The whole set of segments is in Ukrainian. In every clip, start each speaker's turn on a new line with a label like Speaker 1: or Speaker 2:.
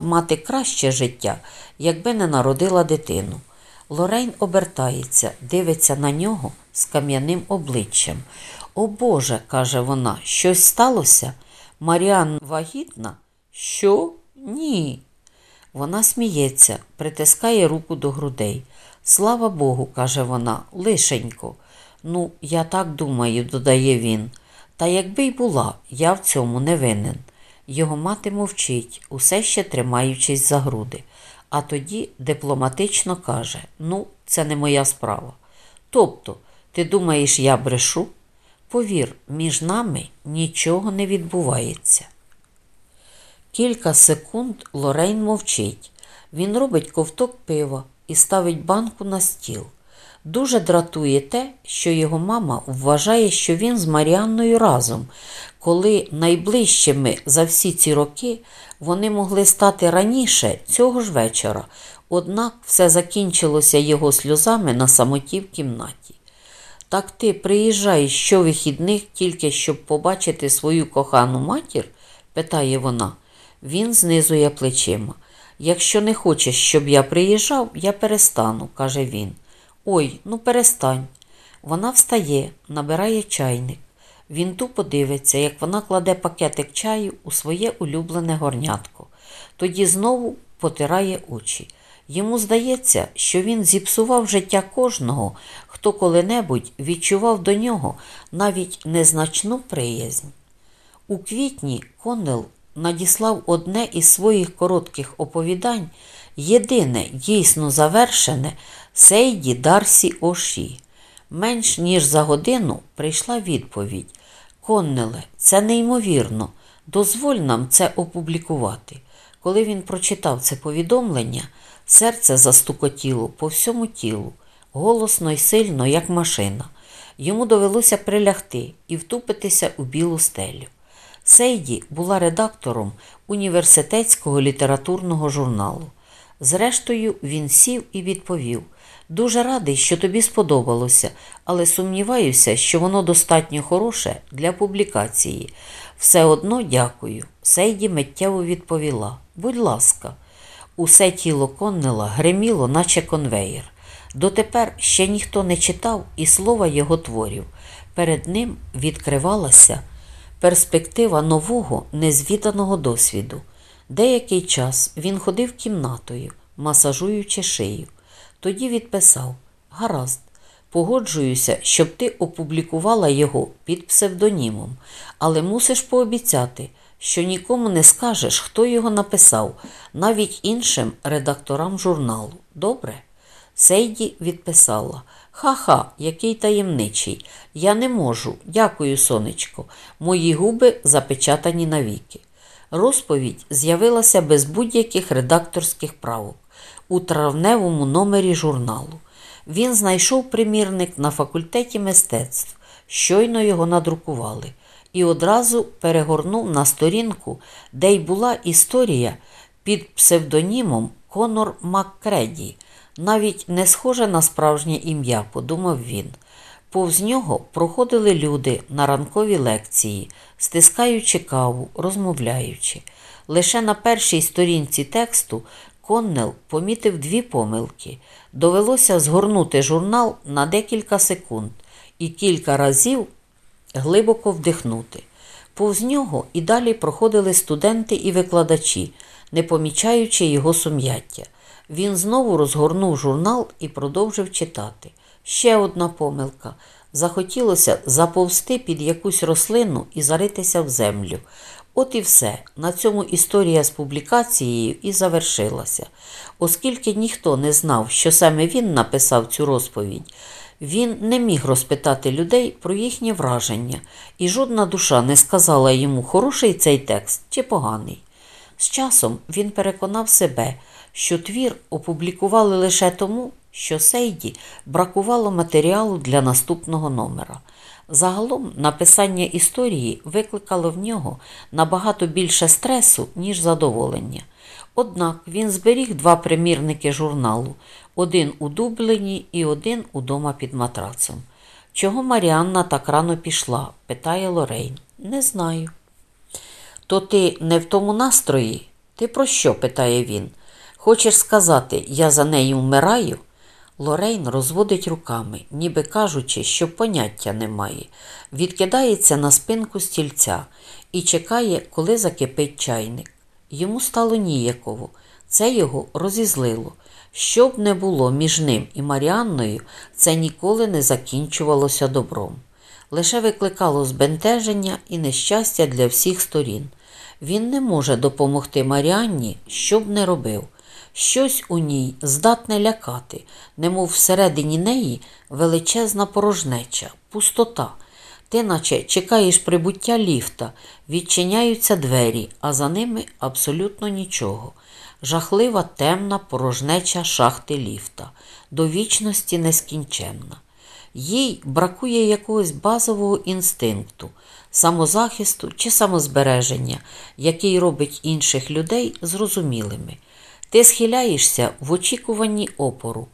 Speaker 1: мати краще життя, якби не народила дитину. Лорейн обертається, дивиться на нього з кам'яним обличчям. О Боже, каже вона, щось сталося? Маріан вагітна? Що? Ні. Вона сміється, притискає руку до грудей. Слава Богу, каже вона, лишенько. Ну, я так думаю, додає він. Та якби й була, я в цьому не винен. Його мати мовчить, усе ще тримаючись за груди. А тоді дипломатично каже: Ну, це не моя справа. Тобто, ти думаєш, я брешу? Повір, між нами нічого не відбувається. Кілька секунд Лорейн мовчить. Він робить ковток пива і ставить банку на стіл. Дуже дратує те, що його мама вважає, що він з Маріанною разом, коли найближчими за всі ці роки вони могли стати раніше цього ж вечора, однак все закінчилося його сльозами на самоті в кімнаті. Так ти приїжджаєш щовихідних тільки щоб побачити свою кохану матір? питає вона. Він знизує плечима. Якщо не хочеш, щоб я приїжджав, я перестану, каже він. Ой, ну перестань. Вона встає, набирає чайник. Він тупо дивиться, як вона кладе пакетик чаю у своє улюблене горнятко. Тоді знову потирає очі. Йому здається, що він зіпсував життя кожного, хто коли-небудь відчував до нього навіть незначну приязнь. У квітні Коннел надіслав одне із своїх коротких оповідань, єдине дійсно завершене Сейді Дарсі Оші. Менш ніж за годину прийшла відповідь. Коннеле, це неймовірно. Дозволь нам це опублікувати. Коли він прочитав це повідомлення, серце застукотіло по всьому тілу, голосно й сильно, як машина. Йому довелося прилягти і втупитися у білу стелю. Сейді була редактором університетського літературного журналу. Зрештою, він сів і відповів: Дуже радий, що тобі сподобалося, але сумніваюся, що воно достатньо хороше для публікації. Все одно дякую. Сейді миттєво відповіла: Будь ласка, усе тіло Коннела гриміло, наче конвеєр. Дотепер ще ніхто не читав і слова його творів. Перед ним відкривалася перспектива нового, незвіданого досвіду. Деякий час він ходив кімнатою, масажуючи шию. Тоді відписав Гаразд, погоджуюся, щоб ти опублікувала його під псевдонімом, але мусиш пообіцяти, що нікому не скажеш, хто його написав, навіть іншим редакторам журналу. Добре? Сейді відписала Ха-ха, який таємничий. Я не можу. Дякую, сонечко. Мої губи запечатані навіки. Розповідь з'явилася без будь-яких редакторських правок у травневому номері журналу. Він знайшов примірник на факультеті мистецтв, щойно його надрукували, і одразу перегорнув на сторінку, де й була історія під псевдонімом Конор Маккреді, навіть не схоже на справжнє ім'я, подумав він. Повз нього проходили люди на ранкові лекції, стискаючи каву, розмовляючи. Лише на першій сторінці тексту Коннел помітив дві помилки. Довелося згорнути журнал на декілька секунд і кілька разів глибоко вдихнути. Повз нього і далі проходили студенти і викладачі, не помічаючи його сум'яття. Він знову розгорнув журнал і продовжив читати. Ще одна помилка. Захотілося заповзти під якусь рослину і заритися в землю. От і все. На цьому історія з публікацією і завершилася. Оскільки ніхто не знав, що саме він написав цю розповідь, він не міг розпитати людей про їхнє враження, і жодна душа не сказала йому, хороший цей текст чи поганий. З часом він переконав себе, що твір опублікували лише тому, що Сейді бракувало матеріалу для наступного номера. Загалом написання історії викликало в нього набагато більше стресу, ніж задоволення. Однак він зберіг два примірники журналу один у Дублині і один удома під матрацом. Чого Маріанна так рано пішла? питає Лорейн. Не знаю. То ти не в тому настрої? Ти про що? питає він. Хочеш сказати, я за нею вмираю? Лорейн розводить руками, ніби кажучи, що поняття немає, відкидається на спинку стільця і чекає, коли закипить чайник. Йому стало ніяково, це його розізлило. Що б не було між ним і Маріанною, це ніколи не закінчувалося добром. Лише викликало збентеження і нещастя для всіх сторін. Він не може допомогти Маріанні, що б не робив. Щось у ній здатне лякати, немов всередині неї величезна порожнеча, пустота. Ти наче чекаєш прибуття ліфта, відчиняються двері, а за ними абсолютно нічого. Жахлива темна порожнеча шахти ліфта, до вічності нескінченна. Їй бракує якогось базового інстинкту, самозахисту чи самозбереження, який робить інших людей зрозумілими. Ти схиляєшся в очікуванні опору.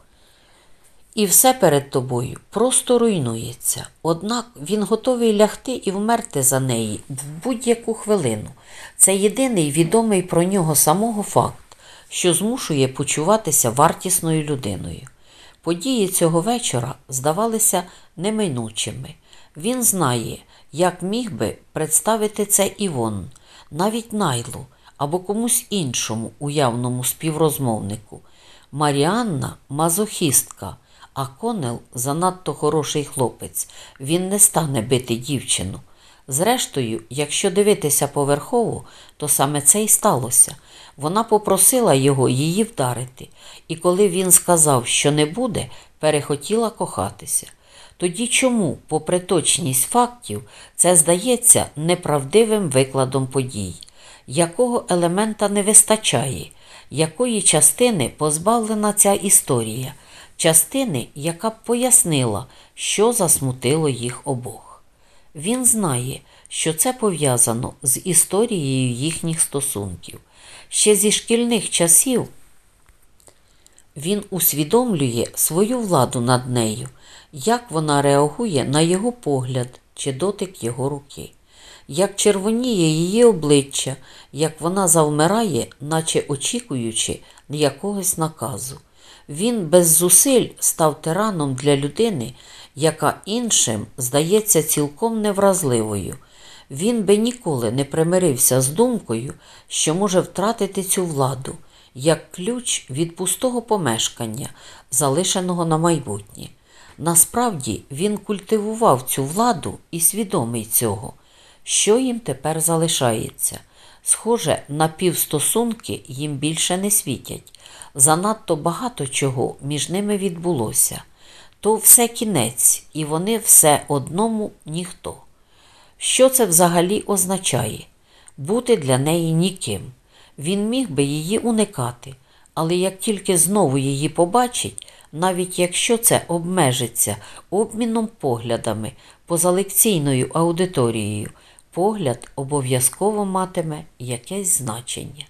Speaker 1: І все перед тобою просто руйнується. Однак він готовий лягти і вмерти за неї в будь-яку хвилину. Це єдиний відомий про нього самого факт, що змушує почуватися вартісною людиною. Події цього вечора здавалися неминучими. Він знає, як міг би представити це Івон, навіть Найлу або комусь іншому уявному співрозмовнику. Маріанна мазохістка, а Конел занадто хороший хлопець. Він не стане бити дівчину. Зрештою, якщо дивитися поверхово, то саме це й сталося. Вона попросила його її вдарити, і коли він сказав, що не буде, перехотіла кохатися. Тоді чому, попри точність фактів, це здається неправдивим викладом подій? Якого елемента не вистачає, якої частини позбавлена ця історія, частини, яка б пояснила, що засмутило їх обох? Він знає, що це пов'язано з історією їхніх стосунків. Ще зі шкільних часів він усвідомлює свою владу над нею, як вона реагує на його погляд чи дотик його руки, як червоніє її обличчя, як вона завмирає, наче очікуючи якогось наказу. Він без зусиль став тираном для людини, яка іншим здається цілком невразливою. Він би ніколи не примирився з думкою, що може втратити цю владу, як ключ від пустого помешкання, залишеного на майбутнє. Насправді він культивував цю владу і свідомий цього. Що їм тепер залишається? Схоже, напівстосунки їм більше не світять. Занадто багато чого між ними відбулося. То все кінець, і вони все одному ніхто. Що це взагалі означає? Бути для неї ніким. Він міг би її уникати, але як тільки знову її побачить, навіть якщо це обмежиться обміном поглядами позалекційною аудиторією, погляд обов'язково матиме якесь значення.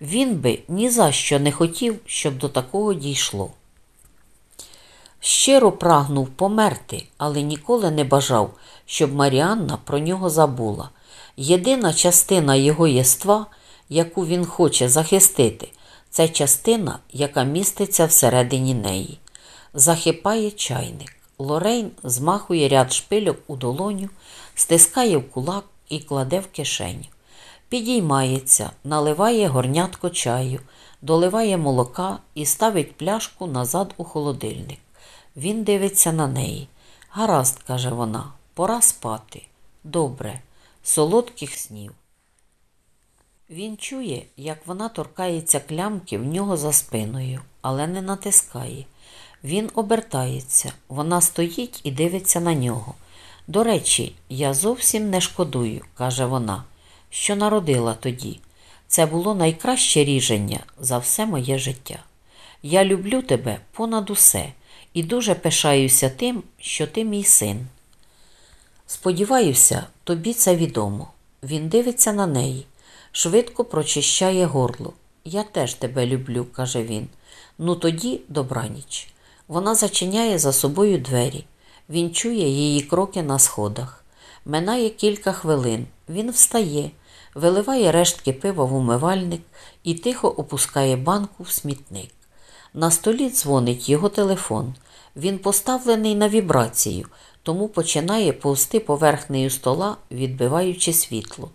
Speaker 1: Він би ні за що не хотів, щоб до такого дійшло. Щиро прагнув померти, але ніколи не бажав, щоб Маріанна про нього забула. Єдина частина його єства, яку він хоче захистити, це частина, яка міститься всередині неї. Захипає чайник. Лорейн змахує ряд шпильок у долоню, стискає в кулак і кладе в кишеню. Підіймається, наливає горнятко чаю, доливає молока і ставить пляшку назад у холодильник. Він дивиться на неї. Гаразд, каже вона, пора спати. Добре, солодких снів. Він чує, як вона торкається клямки в нього за спиною, але не натискає. Він обертається, вона стоїть і дивиться на нього. До речі, я зовсім не шкодую, каже вона, що народила тоді. Це було найкраще ріження за все моє життя. Я люблю тебе понад усе і дуже пишаюся тим, що ти мій син. Сподіваюся, тобі це відомо. Він дивиться на неї, швидко прочищає горло. Я теж тебе люблю, каже він. Ну тоді добраніч. Вона зачиняє за собою двері. Він чує її кроки на сходах. Минає кілька хвилин. Він встає, виливає рештки пива в умивальник і тихо опускає банку в смітник. На столі дзвонить його телефон. Він поставлений на вібрацію, тому починає повсти поверхнею стола, відбиваючи світло.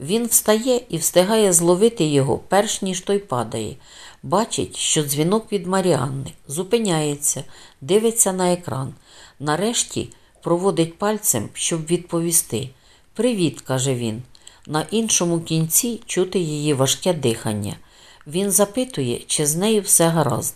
Speaker 1: Він встає і встигає зловити його, перш ніж той падає. Бачить, що дзвінок від Маріанни, зупиняється, дивиться на екран. Нарешті проводить пальцем, щоб відповісти. Привіт, каже він. На іншому кінці чути її важке дихання. Він запитує, чи з нею все гаразд.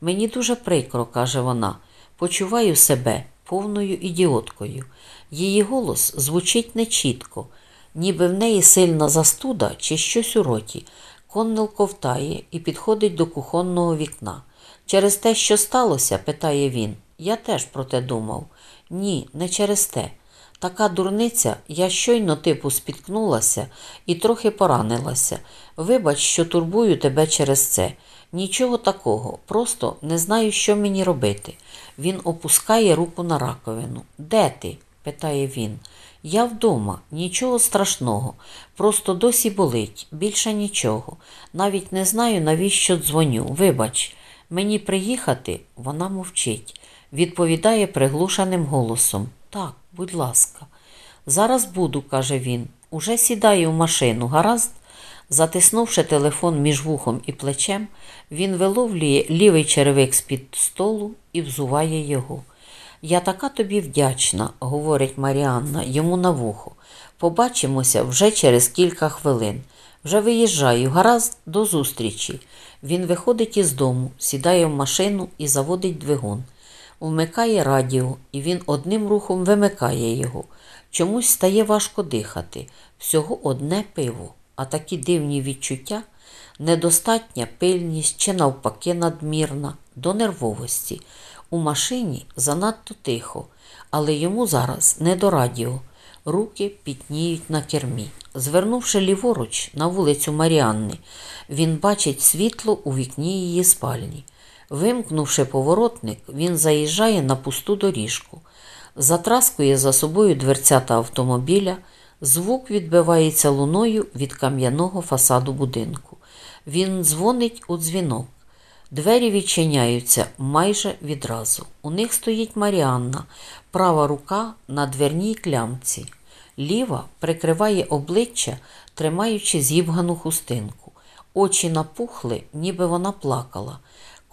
Speaker 1: Мені дуже прикро, каже вона. Почуваю себе повною ідіоткою. Її голос звучить нечітко, ніби в неї сильна застуда чи щось у роті. Коннел ковтає і підходить до кухонного вікна. Через те, що сталося, питає він. Я теж про те думав. Ні, не через те. Така дурниця, я щойно типу спіткнулася і трохи поранилася. Вибач, що турбую тебе через це. Нічого такого, просто не знаю, що мені робити. Він опускає руку на раковину. Де ти? питає він. Я вдома, нічого страшного, просто досі болить, більше нічого. Навіть не знаю, навіщо дзвоню. Вибач, мені приїхати, вона мовчить, відповідає приглушеним голосом. Так, будь ласка. Зараз буду, каже він. Уже сідаю в машину, гаразд? Затиснувши телефон між вухом і плечем, він виловлює лівий черевик з-під столу і взуває його. Я така тобі вдячна, говорить Маріанна йому на вухо. Побачимося вже через кілька хвилин. Вже виїжджаю, гаразд до зустрічі. Він виходить із дому, сідає в машину і заводить двигун. Вмикає радіо, і він одним рухом вимикає його. Чомусь стає важко дихати. Всього одне пиво, а такі дивні відчуття, недостатня пильність чи навпаки надмірна, до нервовості. У машині занадто тихо, але йому зараз не до радіо. Руки пітніють на кермі. Звернувши ліворуч на вулицю Маріанни, він бачить світло у вікні її спальні. Вимкнувши поворотник, він заїжджає на пусту доріжку, затраскує за собою дверцята автомобіля, звук відбивається луною від кам'яного фасаду будинку. Він дзвонить у дзвінок. Двері відчиняються майже відразу. У них стоїть Маріанна, права рука на дверній клямці. Ліва прикриває обличчя, тримаючи зібгану хустинку. Очі напухли, ніби вона плакала.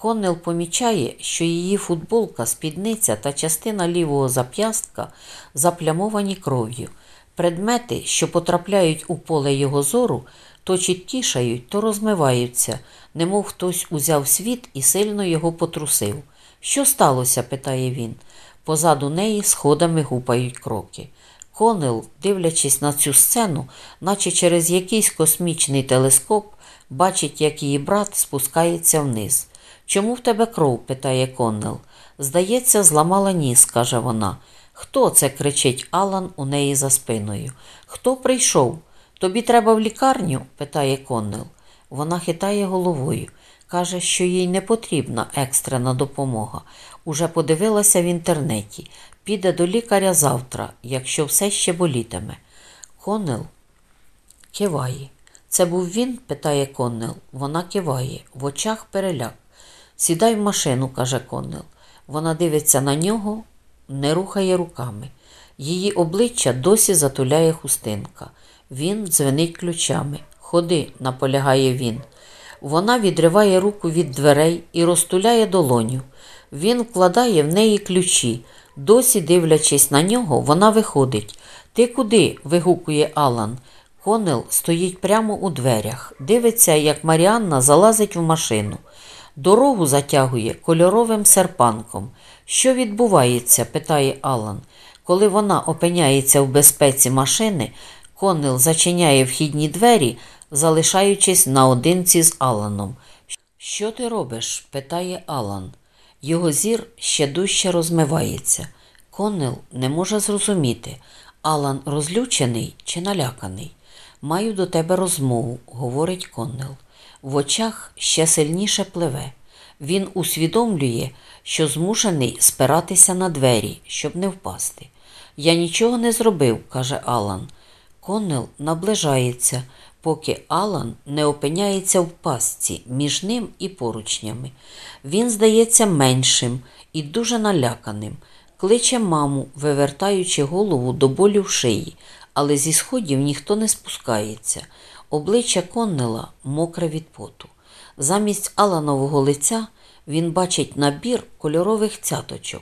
Speaker 1: Коннел помічає, що її футболка, спідниця та частина лівого зап'ястка заплямовані кров'ю. Предмети, що потрапляють у поле його зору, то чіткішають, то розмиваються, немов хтось узяв світ і сильно його потрусив. Що сталося? питає він. Позаду неї сходами гупають кроки. Конел, дивлячись на цю сцену, наче через якийсь космічний телескоп, бачить, як її брат спускається вниз. Чому в тебе кров? питає Коннел. Здається, зламала ніс, каже вона. Хто це? кричить Алан у неї за спиною. Хто прийшов? Тобі треба в лікарню? питає Коннел. Вона хитає головою. Каже, що їй не потрібна екстрена допомога. Уже подивилася в інтернеті. Піде до лікаря завтра, якщо все ще болітиме. Коннел киває. Це був він? питає Коннел. Вона киває, в очах переляк. Сідай в машину, каже Коннел. Вона дивиться на нього, не рухає руками. Її обличчя досі затуляє хустинка. Він дзвенить ключами. Ходи, наполягає він. Вона відриває руку від дверей і розтуляє долоню. Він вкладає в неї ключі. Досі, дивлячись на нього, вона виходить. Ти куди? вигукує Алан. Конел стоїть прямо у дверях, дивиться, як Маріанна залазить в машину. Дорогу затягує кольоровим серпанком. Що відбувається? питає Алан. Коли вона опиняється в безпеці машини, Коннел зачиняє вхідні двері, залишаючись наодинці з Аланом. Що ти робиш? питає Алан. Його зір ще дужче розмивається. Коннел не може зрозуміти, Алан розлючений чи наляканий. Маю до тебе розмову, говорить Коннел. В очах ще сильніше пливе. Він усвідомлює, що змушений спиратися на двері, щоб не впасти. Я нічого не зробив, каже Алан. Коннел наближається, поки Алан не опиняється в пастці між ним і поручнями. Він здається меншим і дуже наляканим. Кличе маму, вивертаючи голову до болю в шиї, але зі сходів ніхто не спускається. Обличчя Коннела мокре від поту. Замість Аланового лиця він бачить набір кольорових цяточок.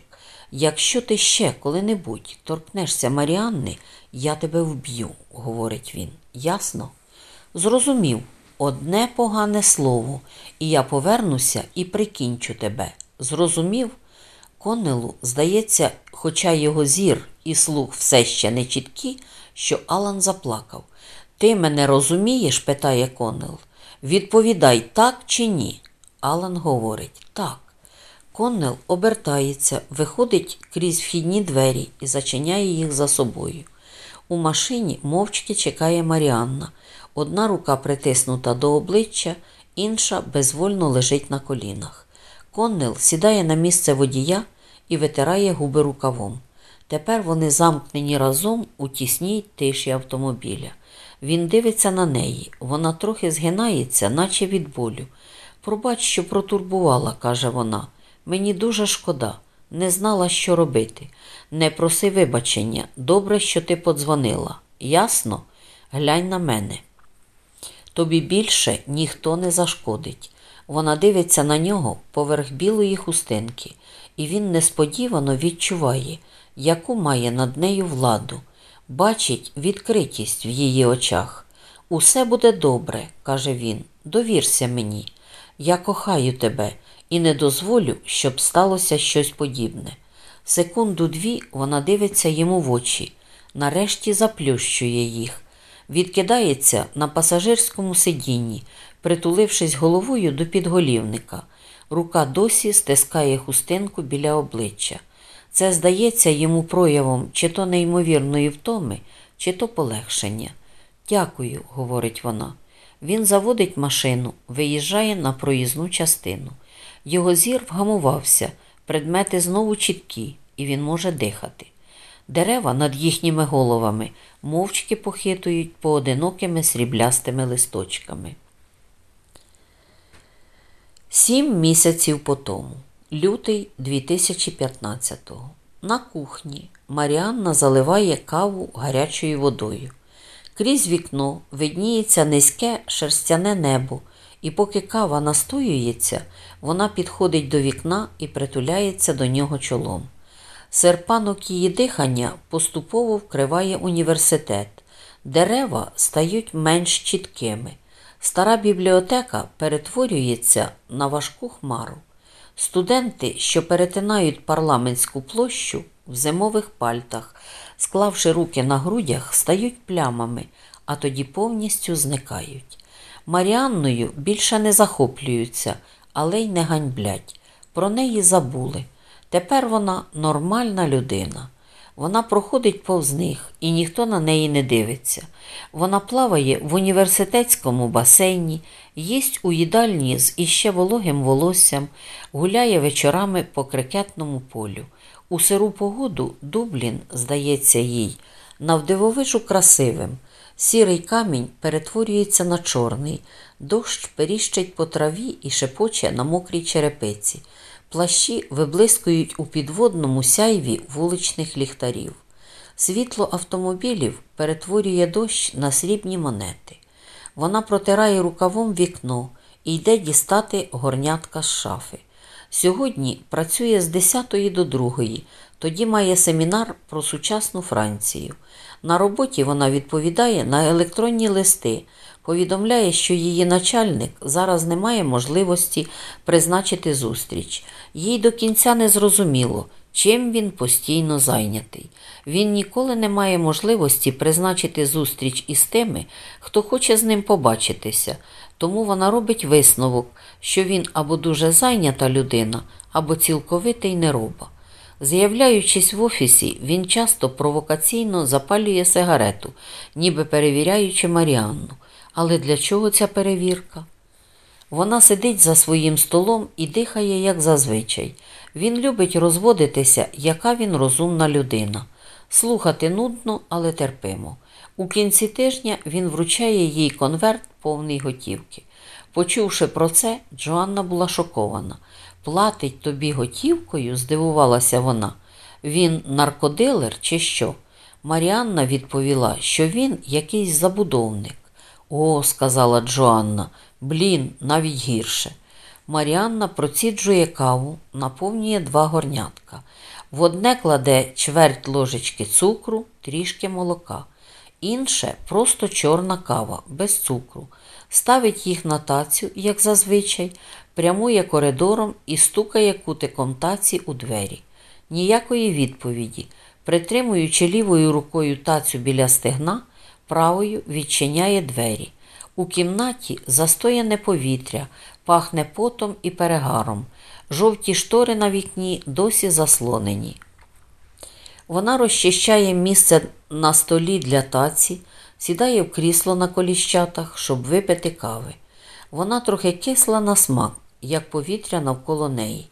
Speaker 1: Якщо ти ще коли-небудь торкнешся Маріанни, я тебе вб'ю, говорить він. Ясно? Зрозумів, одне погане слово, і я повернуся і прикінчу тебе. Зрозумів? Коннелу, здається, хоча його зір і слух все ще не чіткі, що Алан заплакав. Ти мене розумієш? питає Коннел. Відповідай так чи ні. Алан говорить так. Коннел обертається, виходить крізь вхідні двері і зачиняє їх за собою. У машині мовчки чекає Маріанна. Одна рука притиснута до обличчя, інша безвольно лежить на колінах. Коннел сідає на місце водія і витирає губи рукавом. Тепер вони замкнені разом у тісній тиші автомобіля. Він дивиться на неї, вона трохи згинається, наче від болю. Пробач, що протурбувала, каже вона. Мені дуже шкода, не знала, що робити. Не проси вибачення. Добре, що ти подзвонила. Ясно? Глянь на мене. Тобі більше ніхто не зашкодить. Вона дивиться на нього поверх білої хустинки, і він несподівано відчуває, яку має над нею владу. Бачить відкритість в її очах. Усе буде добре, каже він. Довірся мені. Я кохаю тебе і не дозволю, щоб сталося щось подібне. Секунду дві вона дивиться йому в очі, нарешті заплющує їх, відкидається на пасажирському сидінні, притулившись головою до підголівника. Рука досі стискає хустинку біля обличчя. Це здається йому проявом чи то неймовірної втоми, чи то полегшення. Дякую, говорить вона. Він заводить машину, виїжджає на проїзну частину. Його зір вгамувався, предмети знову чіткі, і він може дихати. Дерева над їхніми головами мовчки похитують поодинокими сріблястими листочками. Сім місяців по тому, лютий 2015-го. На кухні Маріанна заливає каву гарячою водою. Крізь вікно видніється низьке шерстяне небо, і поки кава настоюється, вона підходить до вікна і притуляється до нього чолом. Серпанок її дихання поступово вкриває університет. Дерева стають менш чіткими. Стара бібліотека перетворюється на важку хмару. Студенти, що перетинають парламентську площу в зимових пальтах, склавши руки на грудях, стають плямами, а тоді повністю зникають. Маріанною більше не захоплюються, але й не ганьблять. Про неї забули. Тепер вона нормальна людина. Вона проходить повз них, і ніхто на неї не дивиться. Вона плаває в університетському басейні, їсть у їдальні з іще вологим волоссям, гуляє вечорами по крикетному полю. У сиру погоду Дублін, здається їй, навдивовижу красивим. Сірий камінь перетворюється на чорний, дощ періщить по траві і шепоче на мокрій черепиці. Плащі виблискують у підводному сяйві вуличних ліхтарів. Світло автомобілів перетворює дощ на срібні монети. Вона протирає рукавом вікно і йде дістати горнятка з шафи. Сьогодні працює з 10 до 2, тоді має семінар про сучасну Францію. На роботі вона відповідає на електронні листи, повідомляє, що її начальник зараз не має можливості призначити зустріч. Їй до кінця не зрозуміло, чим він постійно зайнятий. Він ніколи не має можливості призначити зустріч із тими, хто хоче з ним побачитися, тому вона робить висновок, що він або дуже зайнята людина, або цілковитий нероба. З'являючись в офісі, він часто провокаційно запалює сигарету, ніби перевіряючи Маріанну. Але для чого ця перевірка? Вона сидить за своїм столом і дихає, як зазвичай. Він любить розводитися, яка він розумна людина. Слухати нудно, але терпимо. У кінці тижня він вручає їй конверт повний готівки. Почувши про це, Джоанна була шокована. Платить тобі готівкою? здивувалася вона. Він наркодилер чи що? Маріанна відповіла, що він якийсь забудовник. О, сказала Джоанна, блін, навіть гірше. Маріанна проціджує каву, наповнює два горнятка. В одне кладе чверть ложечки цукру, трішки молока. Інше просто чорна кава, без цукру. Ставить їх на тацю, як зазвичай, прямує коридором і стукає кутиком таці у двері. Ніякої відповіді. Притримуючи лівою рукою тацю біля стегна, правою відчиняє двері. У кімнаті застояне повітря, пахне потом і перегаром. Жовті штори на вікні досі заслонені. Вона розчищає місце на столі для таці, сідає в крісло на коліщатах, щоб випити кави. Вона трохи кисла на смак, як повітря навколо неї.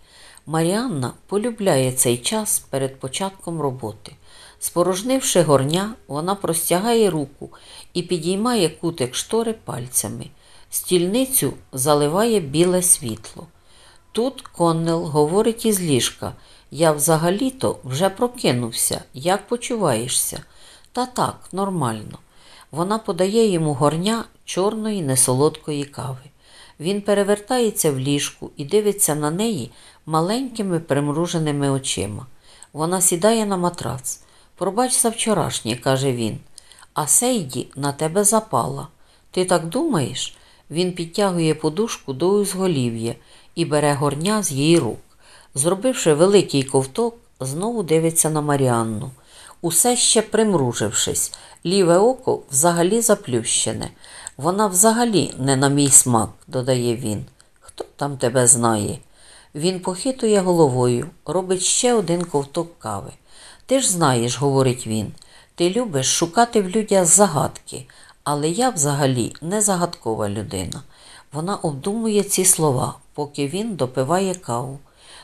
Speaker 1: Маріанна полюбляє цей час перед початком роботи. Спорожнивши горня, вона простягає руку і підіймає кутик штори пальцями. Стільницю заливає біле світло. Тут Коннел говорить із ліжка Я взагалі-то вже прокинувся. Як почуваєшся? Та так, нормально. Вона подає йому горня чорної несолодкої кави. Він перевертається в ліжку і дивиться на неї маленькими примруженими очима. Вона сідає на матрац. Пробач за вчорашнє, каже він. А Сейді на тебе запала. Ти так думаєш? Він підтягує подушку до узголів'я і бере горня з її рук. Зробивши великий ковток, знову дивиться на Маріанну. Усе ще примружившись, ліве око взагалі заплющене. Вона взагалі не на мій смак, додає він. Хто там тебе знає? Він похитує головою, робить ще один ковток кави. Ти ж знаєш, говорить він, ти любиш шукати в людях загадки, але я взагалі не загадкова людина. Вона обдумує ці слова, поки він допиває каву.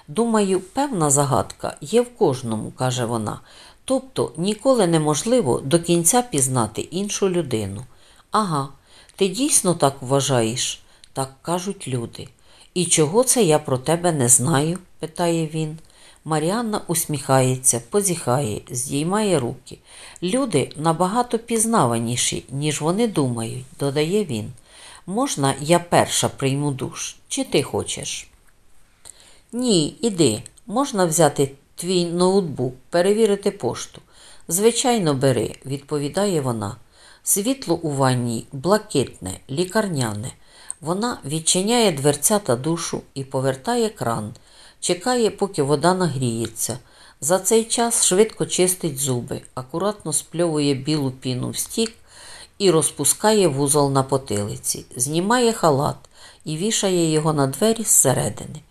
Speaker 1: Думаю, певна загадка є в кожному, каже вона. Тобто ніколи неможливо до кінця пізнати іншу людину. Ага, ти дійсно так вважаєш? Так кажуть люди. І чого це я про тебе не знаю? питає він. Маріанна усміхається, позіхає, здіймає руки. Люди набагато пізнаваніші, ніж вони думають, додає він. Можна, я перша прийму душ? Чи ти хочеш? Ні, іди. Можна взяти твій ноутбук, перевірити пошту. Звичайно, бери, відповідає вона. Світло у ванній блакитне, лікарняне. Вона відчиняє дверця та душу і повертає кран, чекає, поки вода нагріється. За цей час швидко чистить зуби, акуратно спльовує білу піну в стік і розпускає вузол на потилиці, знімає халат і вішає його на двері зсередини.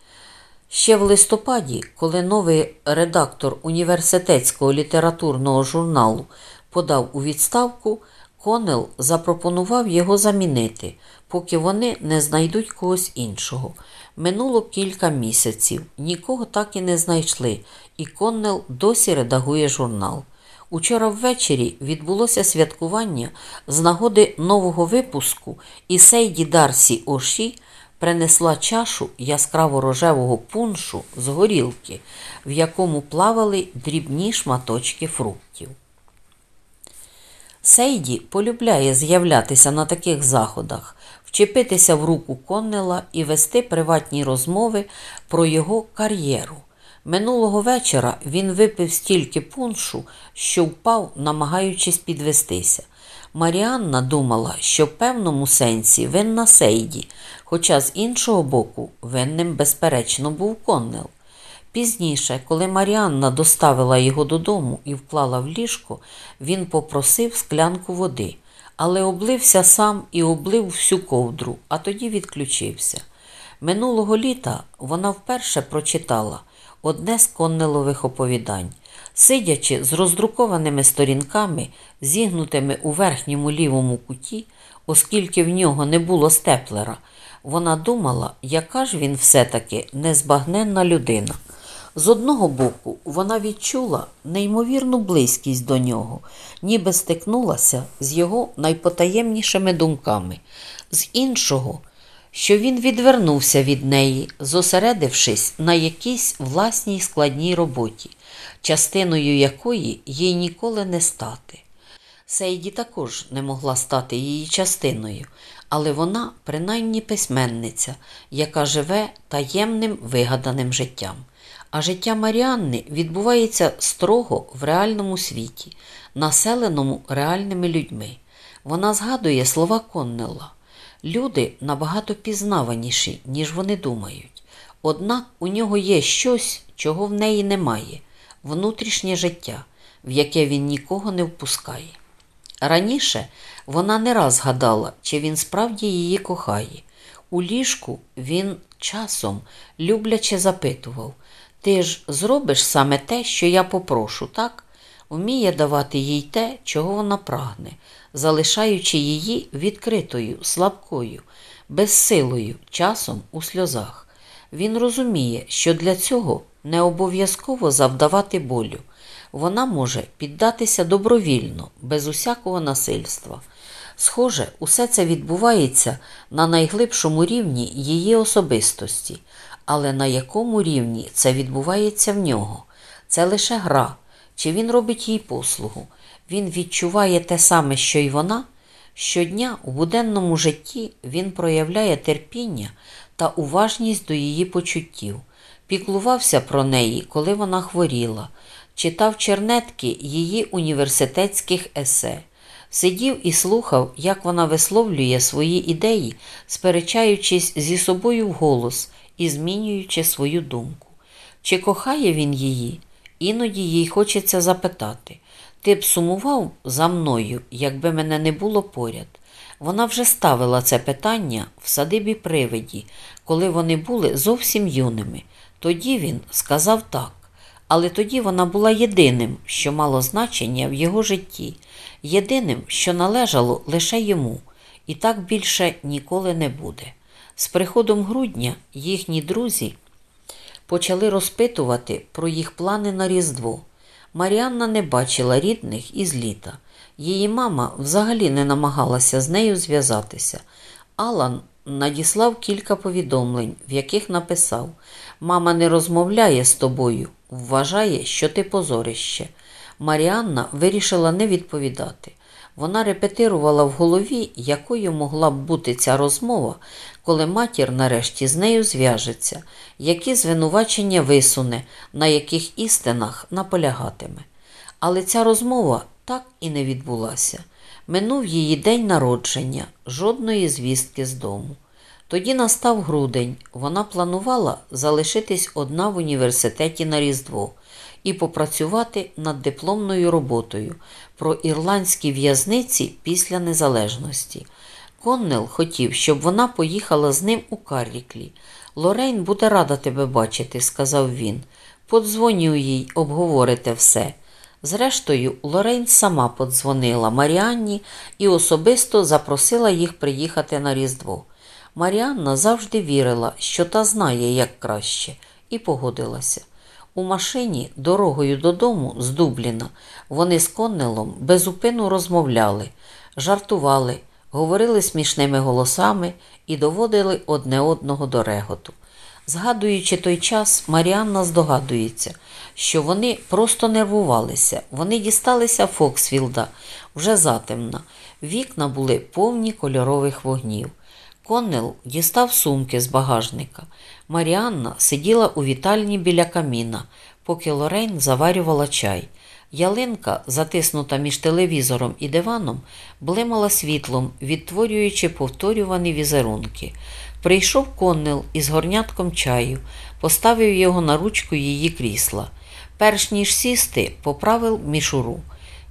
Speaker 1: Ще в листопаді, коли новий редактор університетського літературного журналу подав у відставку, Конел запропонував його замінити, поки вони не знайдуть когось іншого. Минуло кілька місяців, нікого так і не знайшли, і Коннел досі редагує журнал. Учора ввечері відбулося святкування з нагоди нового випуску, і Сейді Дарсі Оші принесла чашу яскраво рожевого пуншу з горілки, в якому плавали дрібні шматочки фруктів. Сейді полюбляє з'являтися на таких заходах, вчепитися в руку Коннела і вести приватні розмови про його кар'єру. Минулого вечора він випив стільки пуншу, що впав, намагаючись підвестися. Маріанна думала, що в певному сенсі винна Сейді, хоча з іншого боку винним, безперечно, був Коннел. Пізніше, коли Маріанна доставила його додому і вклала в ліжко, він попросив склянку води, але облився сам і облив всю ковдру, а тоді відключився. Минулого літа вона вперше прочитала одне з коннелових оповідань. Сидячи з роздрукованими сторінками, зігнутими у верхньому лівому куті, оскільки в нього не було степлера, вона думала, яка ж він все-таки незбагненна людина. З одного боку, вона відчула неймовірну близькість до нього, ніби стикнулася з його найпотаємнішими думками. З іншого, що він відвернувся від неї, зосередившись на якійсь власній складній роботі, частиною якої їй ніколи не стати. Сейді також не могла стати її частиною, але вона принаймні письменниця, яка живе таємним вигаданим життям. А життя Маріанни відбувається строго в реальному світі, населеному реальними людьми. Вона згадує слова Коннелла. Люди набагато пізнаваніші, ніж вони думають. Однак у нього є щось, чого в неї немає внутрішнє життя, в яке він нікого не впускає. Раніше вона не раз гадала, чи він справді її кохає. У ліжку він часом любляче запитував Ти ж зробиш саме те, що я попрошу, так? Вміє давати їй те, чого вона прагне, залишаючи її відкритою, слабкою, безсилою, часом у сльозах. Він розуміє, що для цього не обов'язково завдавати болю. Вона може піддатися добровільно, без усякого насильства. Схоже, усе це відбувається на найглибшому рівні її особистості, але на якому рівні це відбувається в нього? Це лише гра, чи він робить їй послугу. Він відчуває те саме, що й вона. Щодня у буденному житті він проявляє терпіння та уважність до її почуттів, піклувався про неї, коли вона хворіла, читав чернетки її університетських есе, сидів і слухав, як вона висловлює свої ідеї, сперечаючись зі собою вголос і змінюючи свою думку. Чи кохає він її? Іноді їй хочеться запитати ти б сумував за мною, якби мене не було поряд. Вона вже ставила це питання в садибі привиді, коли вони були зовсім юними. Тоді він сказав так, але тоді вона була єдиним, що мало значення в його житті, єдиним, що належало лише йому, і так більше ніколи не буде. З приходом грудня їхні друзі почали розпитувати про їх плани на Різдво. Маріанна не бачила рідних із літа. Її мама взагалі не намагалася з нею зв'язатися. Алан надіслав кілька повідомлень, в яких написав: Мама не розмовляє з тобою, вважає, що ти позорище. Маріанна вирішила не відповідати. Вона репетирувала в голові, якою могла б бути ця розмова, коли матір нарешті з нею зв'яжеться, які звинувачення висуне, на яких істинах наполягатиме. Але ця розмова так і не відбулася. Минув її день народження, жодної звістки з дому. Тоді настав грудень, вона планувала залишитись одна в університеті на Різдво і попрацювати над дипломною роботою про ірландські в'язниці після незалежності. Коннел хотів, щоб вона поїхала з ним у Карріклі. Лорейн буде рада тебе бачити, сказав він. Подзвоню їй, обговорите все. Зрештою, Лорейн сама подзвонила Маріанні і особисто запросила їх приїхати на Різдво. Маріанна завжди вірила, що та знає, як краще, і погодилася. У машині дорогою додому з Дубліна вони з Коннелом безупину розмовляли, жартували, говорили смішними голосами і доводили одне одного до реготу. Згадуючи той час, Маріанна здогадується, що вони просто нервувалися. Вони дісталися Фоксфілда вже затемна. Вікна були повні кольорових вогнів. Коннел дістав сумки з багажника. Маріанна сиділа у вітальні біля каміна, поки Лорейн заварювала чай. Ялинка, затиснута між телевізором і диваном, блимала світлом, відтворюючи повторювані візерунки. Прийшов Коннел із горнятком чаю, поставив його на ручку її крісла. Перш ніж сісти, поправив мішуру.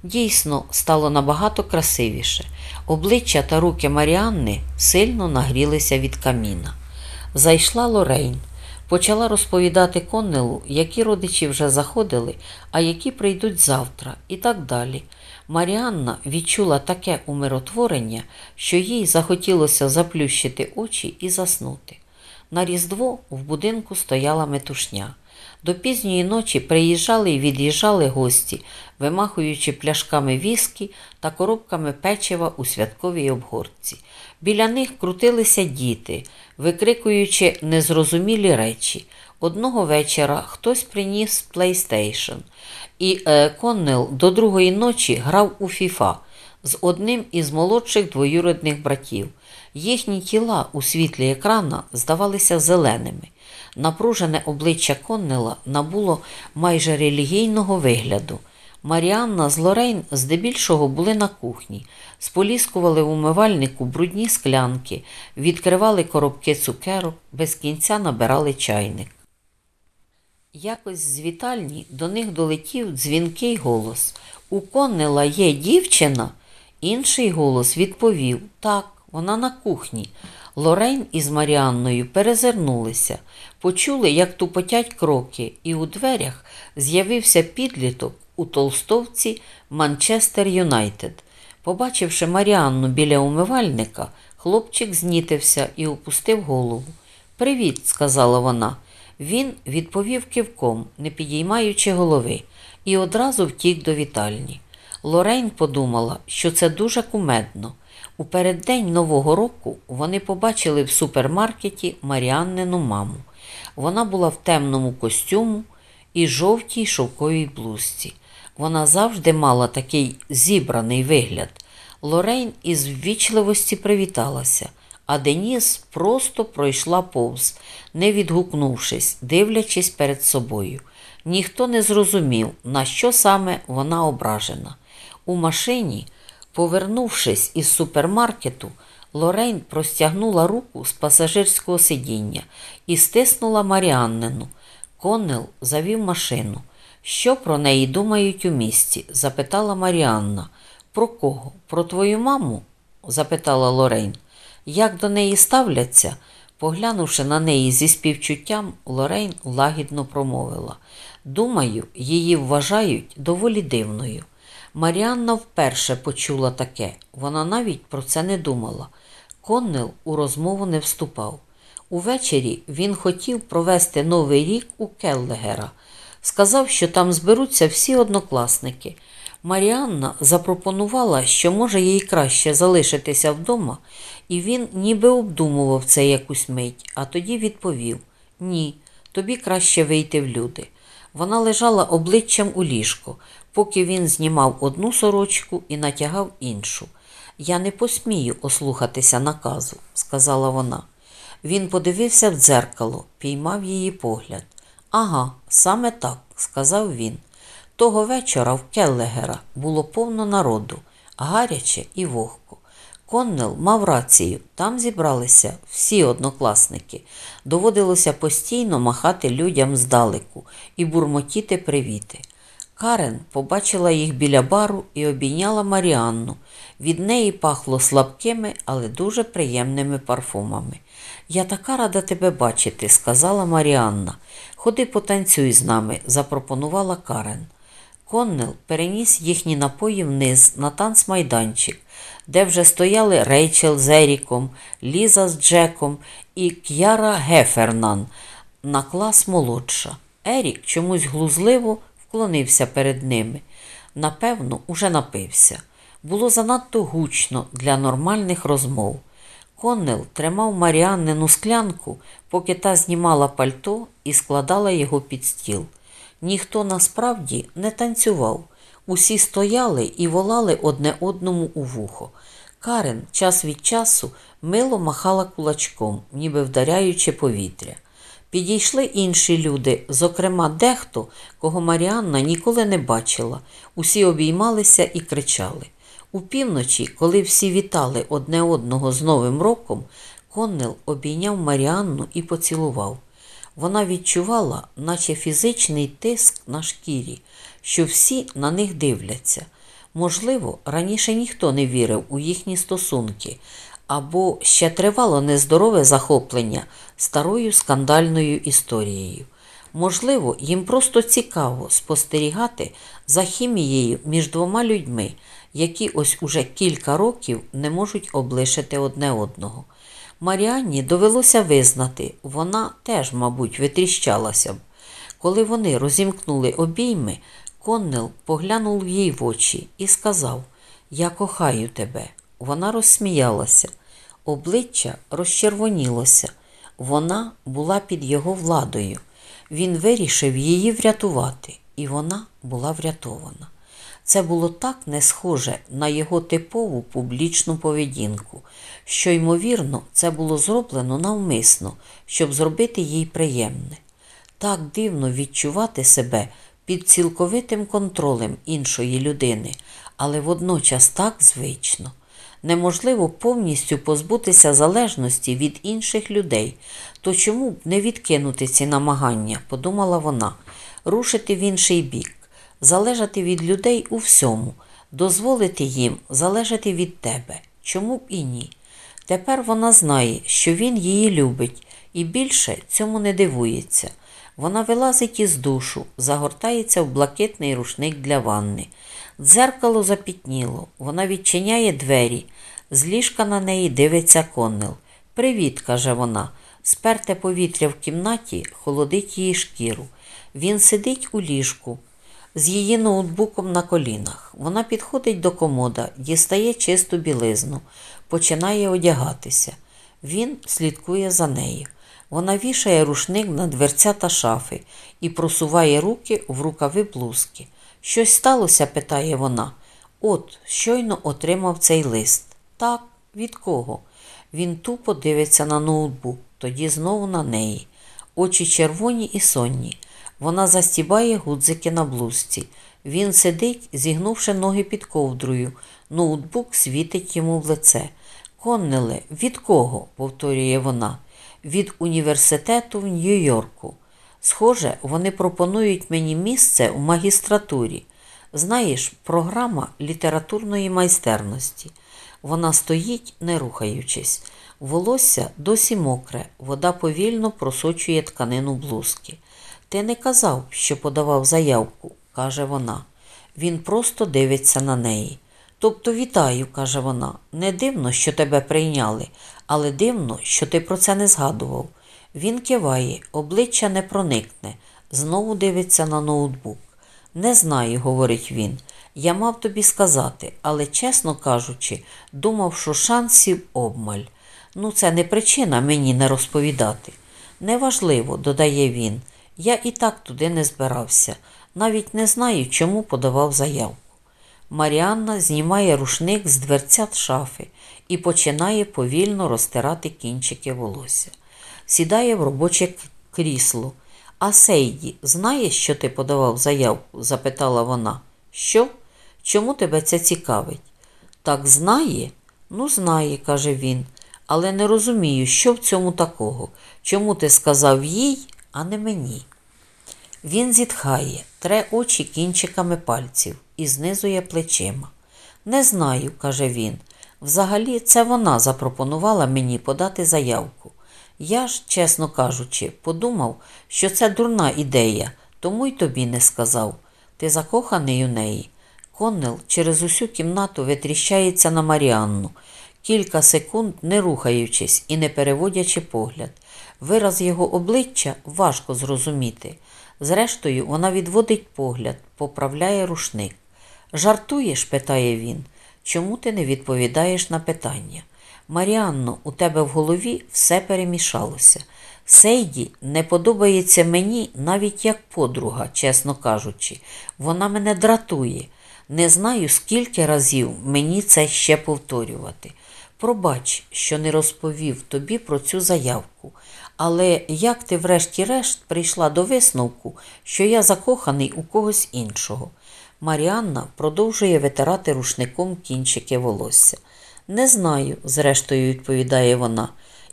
Speaker 1: Дійсно, стало набагато красивіше. Обличчя та руки Маріанни сильно нагрілися від каміна. Зайшла Лорейн, почала розповідати Коннелу, які родичі вже заходили, а які прийдуть завтра, і так далі. Маріанна відчула таке умиротворення, що їй захотілося заплющити очі і заснути. На Різдво в будинку стояла метушня. До пізньої ночі приїжджали і від'їжджали гості, вимахуючи пляшками віскі та коробками печива у святковій обгортці. Біля них крутилися діти, викрикуючи незрозумілі речі. Одного вечора хтось приніс PlayStation, і е, Коннел до другої ночі грав у фіфа з одним із молодших двоюродних братів. Їхні тіла у світлі екрана здавалися зеленими. Напружене обличчя Коннела набуло майже релігійного вигляду. Маріанна з Лорейн здебільшого були на кухні, споліскували в умивальнику брудні склянки, відкривали коробки цукерок, без кінця набирали чайник. Якось з вітальні до них долетів дзвінкий голос. У Коннела є дівчина? Інший голос відповів так, вона на кухні. Лорейн із Маріанною перезирнулися, почули, як тупотять кроки, і у дверях з'явився підліток у толстовці Манчестер Юнайтед. Побачивши Маріанну біля умивальника, хлопчик знітився і опустив голову. Привіт, сказала вона. Він відповів кивком, не підіймаючи голови, і одразу втік до вітальні. Лорейн подумала, що це дуже кумедно. У переддень Нового року вони побачили в супермаркеті Маріаннину маму. Вона була в темному костюму і жовтій шовковій блузці. Вона завжди мала такий зібраний вигляд. Лорейн із ввічливості привіталася, а Деніс просто пройшла повз, не відгукнувшись, дивлячись перед собою. Ніхто не зрозумів, на що саме вона ображена. У машині, повернувшись із супермаркету, Лорейн простягнула руку з пасажирського сидіння і стиснула Маріаннину. Коннел завів машину. Що про неї думають у місті? запитала Маріанна. Про кого? Про твою маму? запитала Лорейн. Як до неї ставляться? Поглянувши на неї зі співчуттям, Лорейн лагідно промовила. Думаю, її вважають доволі дивною. Маріанна вперше почула таке, вона навіть про це не думала. Коннел у розмову не вступав. Увечері він хотів провести новий рік у Келлегера. Сказав, що там зберуться всі однокласники. Маріанна запропонувала, що може їй краще залишитися вдома, і він ніби обдумував це якусь мить, а тоді відповів Ні, тобі краще вийти в люди. Вона лежала обличчям у ліжко, поки він знімав одну сорочку і натягав іншу. Я не посмію ослухатися наказу, сказала вона. Він подивився в дзеркало, піймав її погляд. Ага, саме так, сказав він. Того вечора в Келлегера було повно народу, гаряче і вогко. Коннел мав рацію, там зібралися всі однокласники. Доводилося постійно махати людям здалеку і бурмотіти привіти. Карен побачила їх біля бару і обійняла Маріанну. Від неї пахло слабкими, але дуже приємними парфумами. Я така рада тебе бачити, сказала Маріанна. Ходи потанцюй з нами, запропонувала Карен. Коннел переніс їхні напої вниз на танцмайданчик, де вже стояли Рейчел з Еріком, Ліза з Джеком і К'яра Гефернан на клас молодша. Ерік чомусь глузливо вклонився перед ними. Напевно, уже напився. Було занадто гучно для нормальних розмов. Коннел тримав Маріаннину склянку, поки та знімала пальто і складала його під стіл. Ніхто насправді не танцював. Усі стояли і волали одне одному у вухо. Карен час від часу мило махала кулачком, ніби вдаряючи повітря. Підійшли інші люди, зокрема, дехто, кого Маріанна ніколи не бачила. Усі обіймалися і кричали. У півночі, коли всі вітали одне одного з Новим роком, Коннел обійняв Маріанну і поцілував. Вона відчувала, наче фізичний тиск на шкірі, що всі на них дивляться. Можливо, раніше ніхто не вірив у їхні стосунки, або ще тривало нездорове захоплення старою скандальною історією. Можливо, їм просто цікаво спостерігати за хімією між двома людьми, які ось уже кілька років не можуть облишити одне одного. Маріанні довелося визнати, вона теж, мабуть, витріщалася б. Коли вони розімкнули обійми, Коннел поглянув їй в очі і сказав Я кохаю тебе. Вона розсміялася. Обличчя розчервонілося. Вона була під його владою. Він вирішив її врятувати, і вона була врятована. Це було так не схоже на його типову публічну поведінку, що, ймовірно, це було зроблено навмисно, щоб зробити їй приємне. Так дивно відчувати себе під цілковитим контролем іншої людини, але водночас так звично. Неможливо повністю позбутися залежності від інших людей, то чому б не відкинути ці намагання, подумала вона, рушити в інший бік, залежати від людей у всьому, дозволити їм залежати від тебе. Чому б і ні? Тепер вона знає, що він її любить, і більше цьому не дивується. Вона вилазить із душу, загортається в блакитний рушник для ванни. Дзеркало запітніло, вона відчиняє двері. З ліжка на неї дивиться Коннел. Привіт, каже вона. Сперте повітря в кімнаті холодить її шкіру. Він сидить у ліжку з її ноутбуком на колінах. Вона підходить до комода, дістає чисту білизну, починає одягатися. Він слідкує за нею. Вона вішає рушник на дверцята шафи і просуває руки в рукави блузки. Щось сталося? питає вона. От, щойно отримав цей лист. Так, від кого? Він тупо дивиться на ноутбук, тоді знову на неї. Очі червоні і сонні. Вона застібає гудзики на блузці. Він сидить, зігнувши ноги під ковдрою. Ноутбук світить йому в лице. Коннеле, від кого? повторює вона. Від університету в Нью-Йорку. Схоже, вони пропонують мені місце в магістратурі. Знаєш, програма літературної майстерності. Вона стоїть, не рухаючись. Волосся досі мокре, вода повільно просочує тканину блузки. Ти не казав, що подавав заявку, каже вона. Він просто дивиться на неї. Тобто вітаю, каже вона. Не дивно, що тебе прийняли, але дивно, що ти про це не згадував. Він киває, обличчя не проникне, знову дивиться на ноутбук. Не знаю, говорить він. Я мав тобі сказати, але, чесно кажучи, думав, що шансів обмаль. Ну, це не причина мені не розповідати. Неважливо, додає він. Я і так туди не збирався, навіть не знаю, чому подавав заявку. Маріанна знімає рушник з дверцят шафи і починає повільно розтирати кінчики волосся. Сідає в робоче крісло. А Сейді, знаєш, що ти подавав заявку? запитала вона. Що? Чому тебе це цікавить? Так знає? Ну, знає, каже він, але не розумію, що в цьому такого. Чому ти сказав їй, а не мені? Він зітхає, тре очі кінчиками пальців і знизує плечима. Не знаю, каже він. Взагалі, це вона запропонувала мені подати заявку. Я ж, чесно кажучи, подумав, що це дурна ідея, тому й тобі не сказав. Ти закоханий у неї. Коннел через усю кімнату витріщається на Маріанну, кілька секунд не рухаючись і не переводячи погляд. Вираз його обличчя важко зрозуміти. Зрештою, вона відводить погляд, поправляє рушник. Жартуєш? питає він. Чому ти не відповідаєш на питання? Маріанно, у тебе в голові все перемішалося. Сейді не подобається мені навіть як подруга, чесно кажучи. Вона мене дратує. Не знаю, скільки разів мені це ще повторювати. Пробач, що не розповів тобі про цю заявку. Але як ти, врешті-решт, прийшла до висновку, що я закоханий у когось іншого? Маріанна продовжує витирати рушником кінчики волосся. Не знаю, зрештою відповідає вона.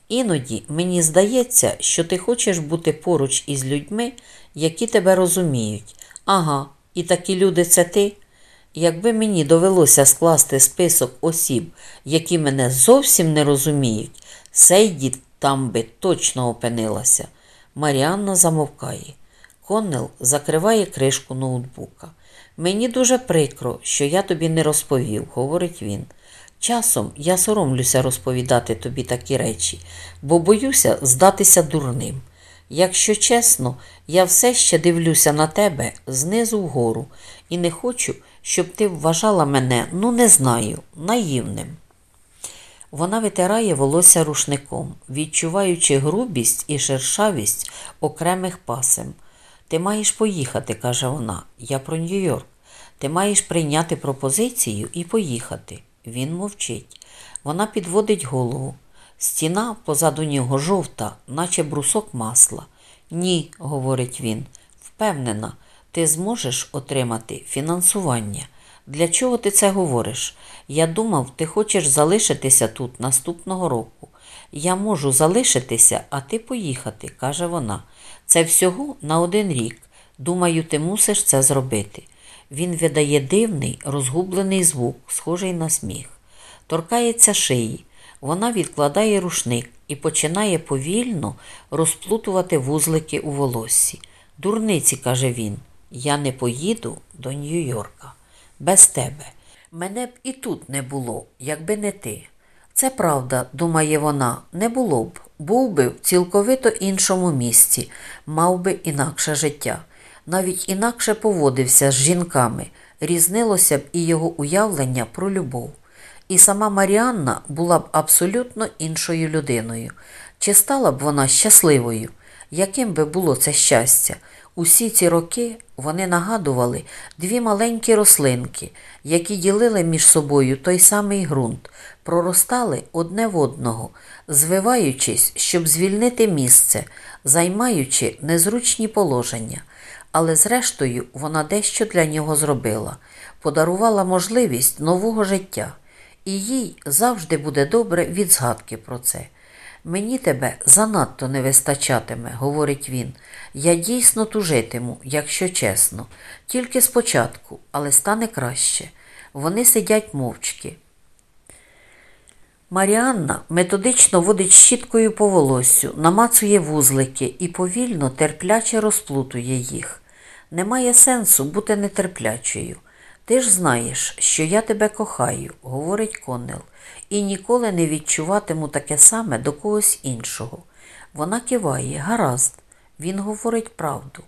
Speaker 1: Іноді мені здається, що ти хочеш бути поруч із людьми, які тебе розуміють. Ага, і такі люди це ти. Якби мені довелося скласти список осіб, які мене зовсім не розуміють, Сейді там би точно опинилася. Маріанна замовкає. Коннел закриває кришку ноутбука. Мені дуже прикро, що я тобі не розповів, говорить він. Часом я соромлюся розповідати тобі такі речі, бо боюся здатися дурним. Якщо чесно, я все ще дивлюся на тебе знизу вгору і не хочу, щоб ти вважала мене, ну не знаю, наївним. Вона витирає волосся рушником, відчуваючи грубість і шершавість окремих пасем. Ти маєш поїхати, каже вона. Я про Нью-Йорк. Ти маєш прийняти пропозицію і поїхати. Він мовчить. Вона підводить голову. Стіна позаду нього жовта, наче брусок масла. Ні, говорить він, впевнена, ти зможеш отримати фінансування. Для чого ти це говориш? Я думав, ти хочеш залишитися тут наступного року. Я можу залишитися, а ти поїхати, каже вона. Це всього на один рік. Думаю, ти мусиш це зробити. Він видає дивний, розгублений звук, схожий на сміх. Торкається шиї. Вона відкладає рушник і починає повільно розплутувати вузлики у волоссі. Дурниці, каже він, я не поїду до Нью-Йорка. Без тебе. Мене б і тут не було, якби не ти. Це правда, думає вона, не було б, був би в цілковито іншому місці, мав би інакше життя. Навіть інакше поводився з жінками, різнилося б і його уявлення про любов. І сама Маріанна була б абсолютно іншою людиною. Чи стала б вона щасливою? Яким би було це щастя? Усі ці роки вони нагадували дві маленькі рослинки, які ділили між собою той самий ґрунт, проростали одне в одного, звиваючись, щоб звільнити місце, займаючи незручні положення. Але зрештою вона дещо для нього зробила, подарувала можливість нового життя, і їй завжди буде добре від згадки про це. Мені тебе занадто не вистачатиме, говорить він. Я дійсно тужитиму, якщо чесно, тільки спочатку, але стане краще. Вони сидять мовчки. Маріанна методично водить щіткою по волоссю, намацує вузлики і повільно, терпляче розплутує їх. Немає сенсу бути нетерплячою. Ти ж знаєш, що я тебе кохаю, говорить Коннел, і ніколи не відчуватиму таке саме до когось іншого. Вона киває, гаразд, він говорить правду.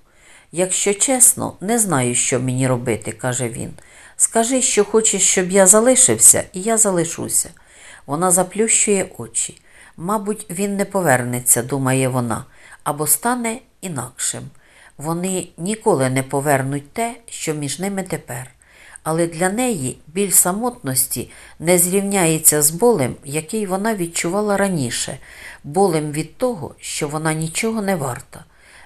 Speaker 1: Якщо чесно, не знаю, що мені робити, каже він. Скажи, що хочеш, щоб я залишився, і я залишуся. Вона заплющує очі. Мабуть, він не повернеться, думає вона, або стане інакшим. Вони ніколи не повернуть те, що між ними тепер. Але для неї біль самотності не зрівняється з болем, який вона відчувала раніше, болем від того, що вона нічого не варта.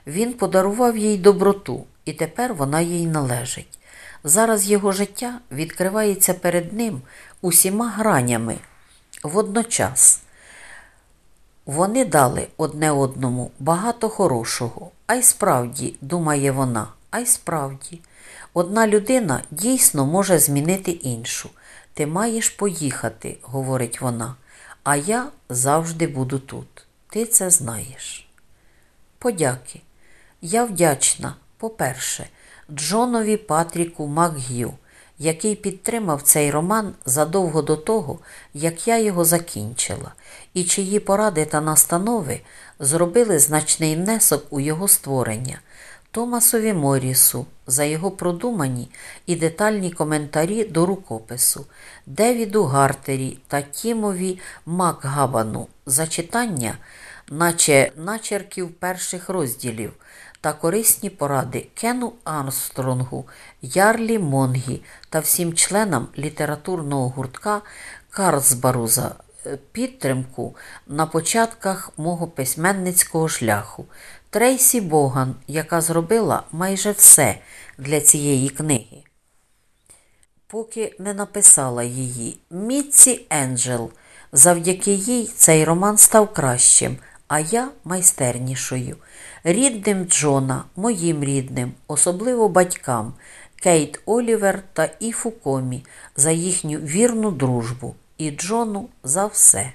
Speaker 1: Він подарував їй доброту, і тепер вона їй належить. Зараз його життя відкривається перед ним усіма гранями водночас. Вони дали одне одному багато хорошого, а й справді, думає вона, а й справді. Одна людина дійсно може змінити іншу. Ти маєш поїхати, говорить вона, а я завжди буду тут. Ти це знаєш. Подяки. Я вдячна, по-перше, Джонові Патріку Макг'ю, який підтримав цей роман задовго до того, як я його закінчила, і чиї поради та настанови зробили значний внесок у його створення. Томасові Морісу за його продумані і детальні коментарі до рукопису, Девіду Гартері та Тімові Макгабану за читання, наче начерків перших розділів та корисні поради Кену Армстронгу, Ярлі Монгі та всім членам літературного гуртка Карсбару за е, підтримку на початках мого письменницького шляху. Трейсі Боган, яка зробила майже все для цієї книги. Поки не написала її Мітці Енджел. Завдяки їй цей роман став кращим, а я майстернішою. Рідним Джона, моїм рідним, особливо батькам, Кейт Олівер та Іфу Комі за їхню вірну дружбу і Джону за все.